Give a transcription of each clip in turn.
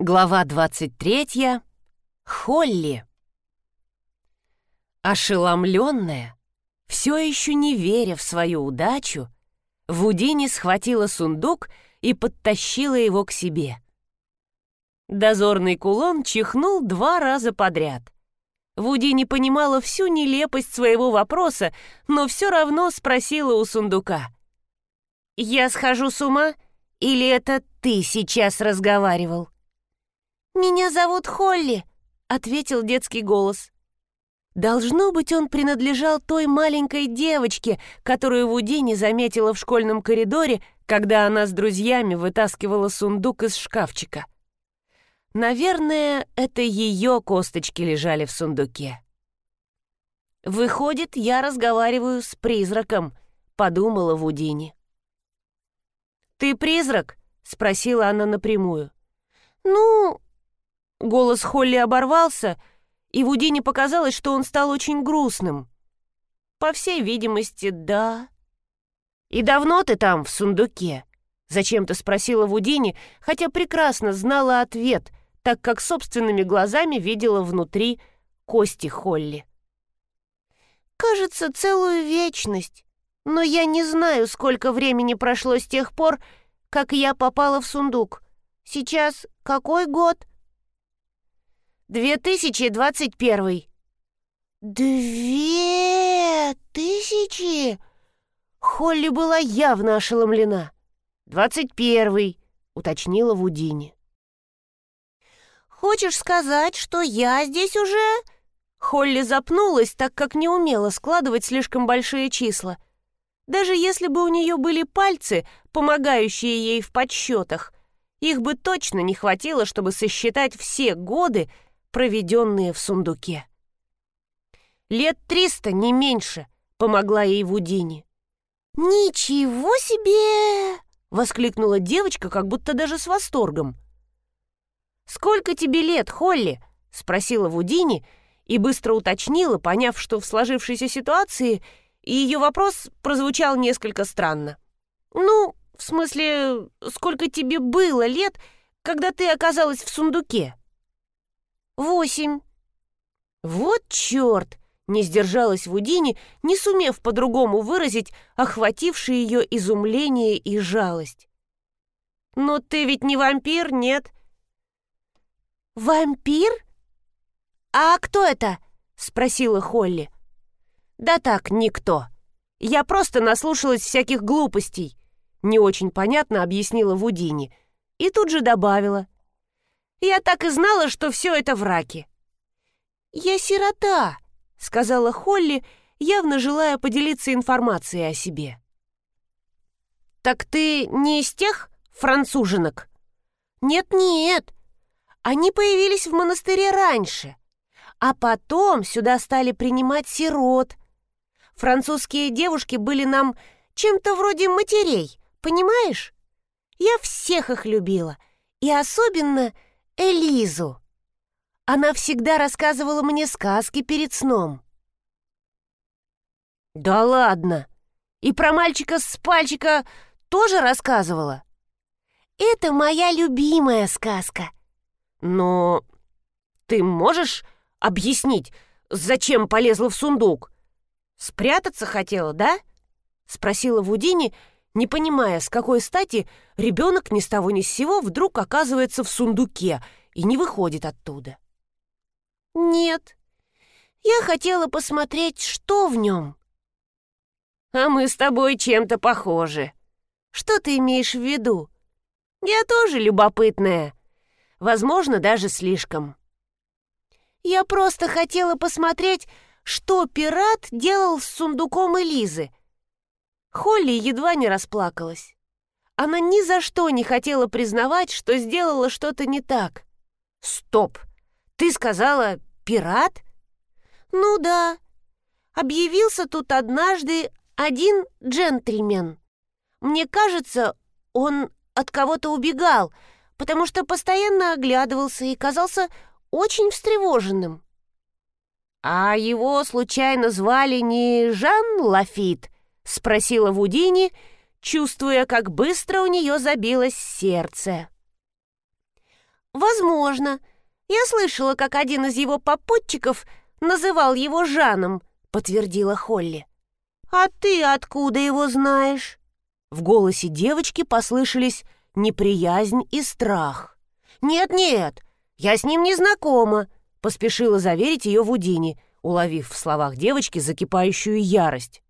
Глава 23. Холли. Ошеломленная, все еще не веря в свою удачу, Вудини схватила сундук и подтащила его к себе. Дозорный кулон чихнул два раза подряд. Вуди не понимала всю нелепость своего вопроса, но все равно спросила у сундука. «Я схожу с ума? Или это ты сейчас разговаривал?» «Меня зовут Холли», — ответил детский голос. Должно быть, он принадлежал той маленькой девочке, которую Вуди не заметила в школьном коридоре, когда она с друзьями вытаскивала сундук из шкафчика. Наверное, это ее косточки лежали в сундуке. «Выходит, я разговариваю с призраком», — подумала Вудини. «Ты призрак?» — спросила она напрямую. «Ну, Голос Холли оборвался, и Вудине показалось, что он стал очень грустным. По всей видимости, да. «И давно ты там, в сундуке?» Зачем-то спросила Вудини, хотя прекрасно знала ответ, так как собственными глазами видела внутри кости Холли. «Кажется, целую вечность. Но я не знаю, сколько времени прошло с тех пор, как я попала в сундук. Сейчас какой год?» 2021. Две тысячи? Холли была явно ошеломлена. «Двадцать первый», — уточнила Вудини. «Хочешь сказать, что я здесь уже?» Холли запнулась, так как не умела складывать слишком большие числа. Даже если бы у нее были пальцы, помогающие ей в подсчетах, их бы точно не хватило, чтобы сосчитать все годы, проведенные в сундуке. «Лет триста, не меньше», — помогла ей Вудини. «Ничего себе!» — воскликнула девочка, как будто даже с восторгом. «Сколько тебе лет, Холли?» — спросила Вудини и быстро уточнила, поняв, что в сложившейся ситуации ее вопрос прозвучал несколько странно. «Ну, в смысле, сколько тебе было лет, когда ты оказалась в сундуке?» «Восемь». «Вот черт!» — не сдержалась Вудини, не сумев по-другому выразить охватившее ее изумление и жалость. «Но ты ведь не вампир, нет?» «Вампир? А кто это?» — спросила Холли. «Да так, никто. Я просто наслушалась всяких глупостей», — не очень понятно объяснила Вудини. И тут же добавила — я так и знала, что все это враки». «Я сирота», — сказала Холли, явно желая поделиться информацией о себе. «Так ты не из тех француженок?» «Нет-нет, они появились в монастыре раньше, а потом сюда стали принимать сирот. Французские девушки были нам чем-то вроде матерей, понимаешь? Я всех их любила, и особенно Элизу. Она всегда рассказывала мне сказки перед сном. Да ладно. И про мальчика с пальчика тоже рассказывала? Это моя любимая сказка. Но ты можешь объяснить, зачем полезла в сундук? Спрятаться хотела, да? Спросила Вудини, не понимая, с какой стати ребенок ни с того ни с сего вдруг оказывается в сундуке и не выходит оттуда. «Нет, я хотела посмотреть, что в нем». «А мы с тобой чем-то похожи». «Что ты имеешь в виду?» «Я тоже любопытная. Возможно, даже слишком». «Я просто хотела посмотреть, что пират делал с сундуком Элизы, Холли едва не расплакалась. Она ни за что не хотела признавать, что сделала что-то не так. «Стоп! Ты сказала пират?» «Ну да. Объявился тут однажды один джентльмен. Мне кажется, он от кого-то убегал, потому что постоянно оглядывался и казался очень встревоженным». «А его случайно звали не Жан Лафит?» — спросила Вудини, чувствуя, как быстро у нее забилось сердце. «Возможно. Я слышала, как один из его попутчиков называл его Жаном», — подтвердила Холли. «А ты откуда его знаешь?» В голосе девочки послышались неприязнь и страх. «Нет-нет, я с ним не знакома», — поспешила заверить ее Вудини, уловив в словах девочки закипающую ярость.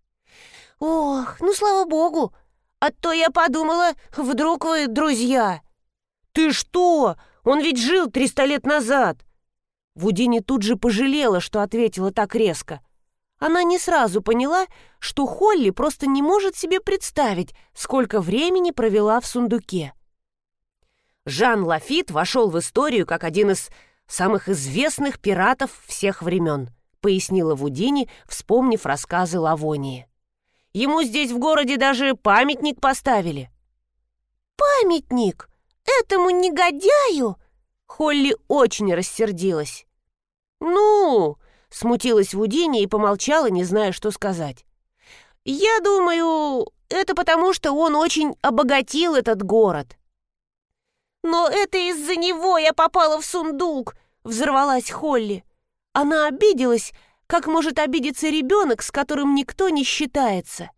«Ох, ну слава богу! А то я подумала, вдруг вы друзья!» «Ты что? Он ведь жил триста лет назад!» Вудини тут же пожалела, что ответила так резко. Она не сразу поняла, что Холли просто не может себе представить, сколько времени провела в сундуке. Жан Лафит вошел в историю как один из самых известных пиратов всех времен, пояснила Вудини, вспомнив рассказы Лавонии. Ему здесь в городе даже памятник поставили. «Памятник? Этому негодяю?» Холли очень рассердилась. «Ну, Смутилась Вудини и помолчала, не зная, что сказать. «Я думаю, это потому, что он очень обогатил этот город». «Но это из-за него я попала в сундук!» — взорвалась Холли. Она обиделась, как может обидеться ребенок, с которым никто не считается.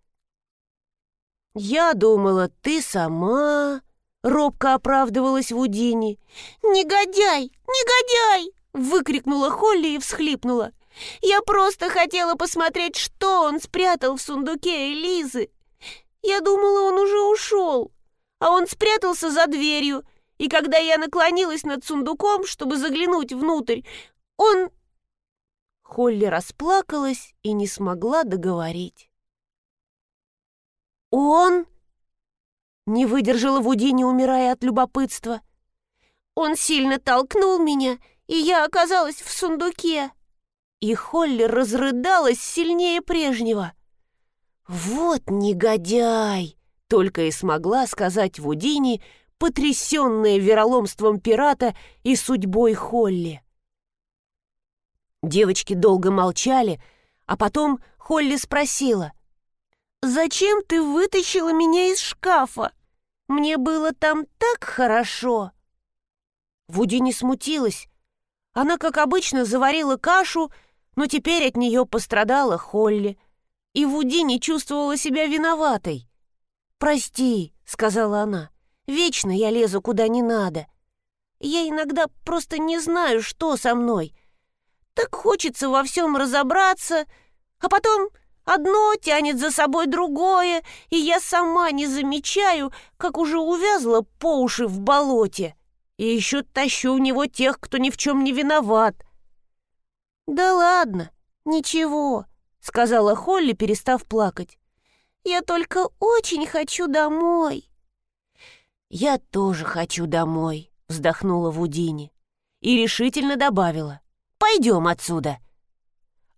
«Я думала, ты сама...» — робко оправдывалась Вудини. «Негодяй! Негодяй!» — выкрикнула Холли и всхлипнула. Я просто хотела посмотреть, что он спрятал в сундуке Элизы. Я думала, он уже ушел, а он спрятался за дверью, и когда я наклонилась над сундуком, чтобы заглянуть внутрь, он...» Холли расплакалась и не смогла договорить. «Он...» Не выдержала Вудини, умирая от любопытства. «Он сильно толкнул меня, и я оказалась в сундуке». И Холли разрыдалась сильнее прежнего. «Вот негодяй!» — только и смогла сказать Вудини, потрясенная вероломством пирата и судьбой Холли. Девочки долго молчали, а потом Холли спросила. «Зачем ты вытащила меня из шкафа? Мне было там так хорошо!» Вуди не смутилась. Она, как обычно, заварила кашу но теперь от нее пострадала Холли, и Вуди не чувствовала себя виноватой. «Прости», — сказала она, — «вечно я лезу куда не надо. Я иногда просто не знаю, что со мной. Так хочется во всем разобраться, а потом одно тянет за собой другое, и я сама не замечаю, как уже увязла по уши в болоте, и еще тащу в него тех, кто ни в чем не виноват». «Да ладно, ничего», — сказала Холли, перестав плакать. «Я только очень хочу домой». «Я тоже хочу домой», — вздохнула Вудини и решительно добавила. «Пойдем отсюда».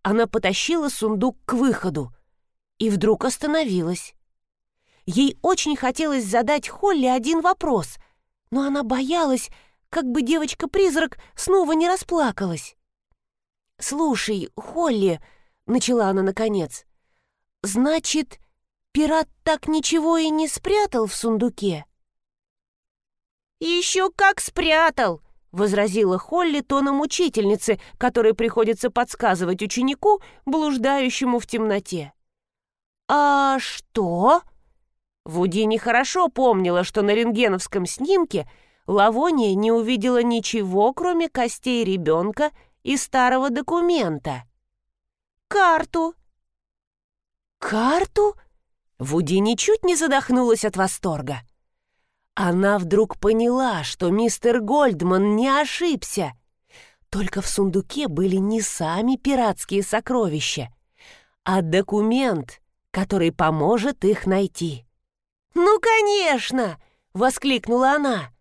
Она потащила сундук к выходу и вдруг остановилась. Ей очень хотелось задать Холли один вопрос, но она боялась, как бы девочка-призрак снова не расплакалась. «Слушай, Холли», — начала она наконец, — «значит, пират так ничего и не спрятал в сундуке?» «Еще как спрятал!» — возразила Холли тоном учительницы, которой приходится подсказывать ученику, блуждающему в темноте. «А что?» Вуди нехорошо помнила, что на рентгеновском снимке Лавония не увидела ничего, кроме костей ребенка и старого документа. Карту. Карту? Вуди ничуть не задохнулась от восторга. Она вдруг поняла, что мистер Гольдман не ошибся. Только в сундуке были не сами пиратские сокровища, а документ, который поможет их найти. «Ну, конечно!» — воскликнула она.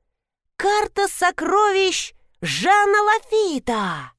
«Карта сокровищ Жанна Лафита!»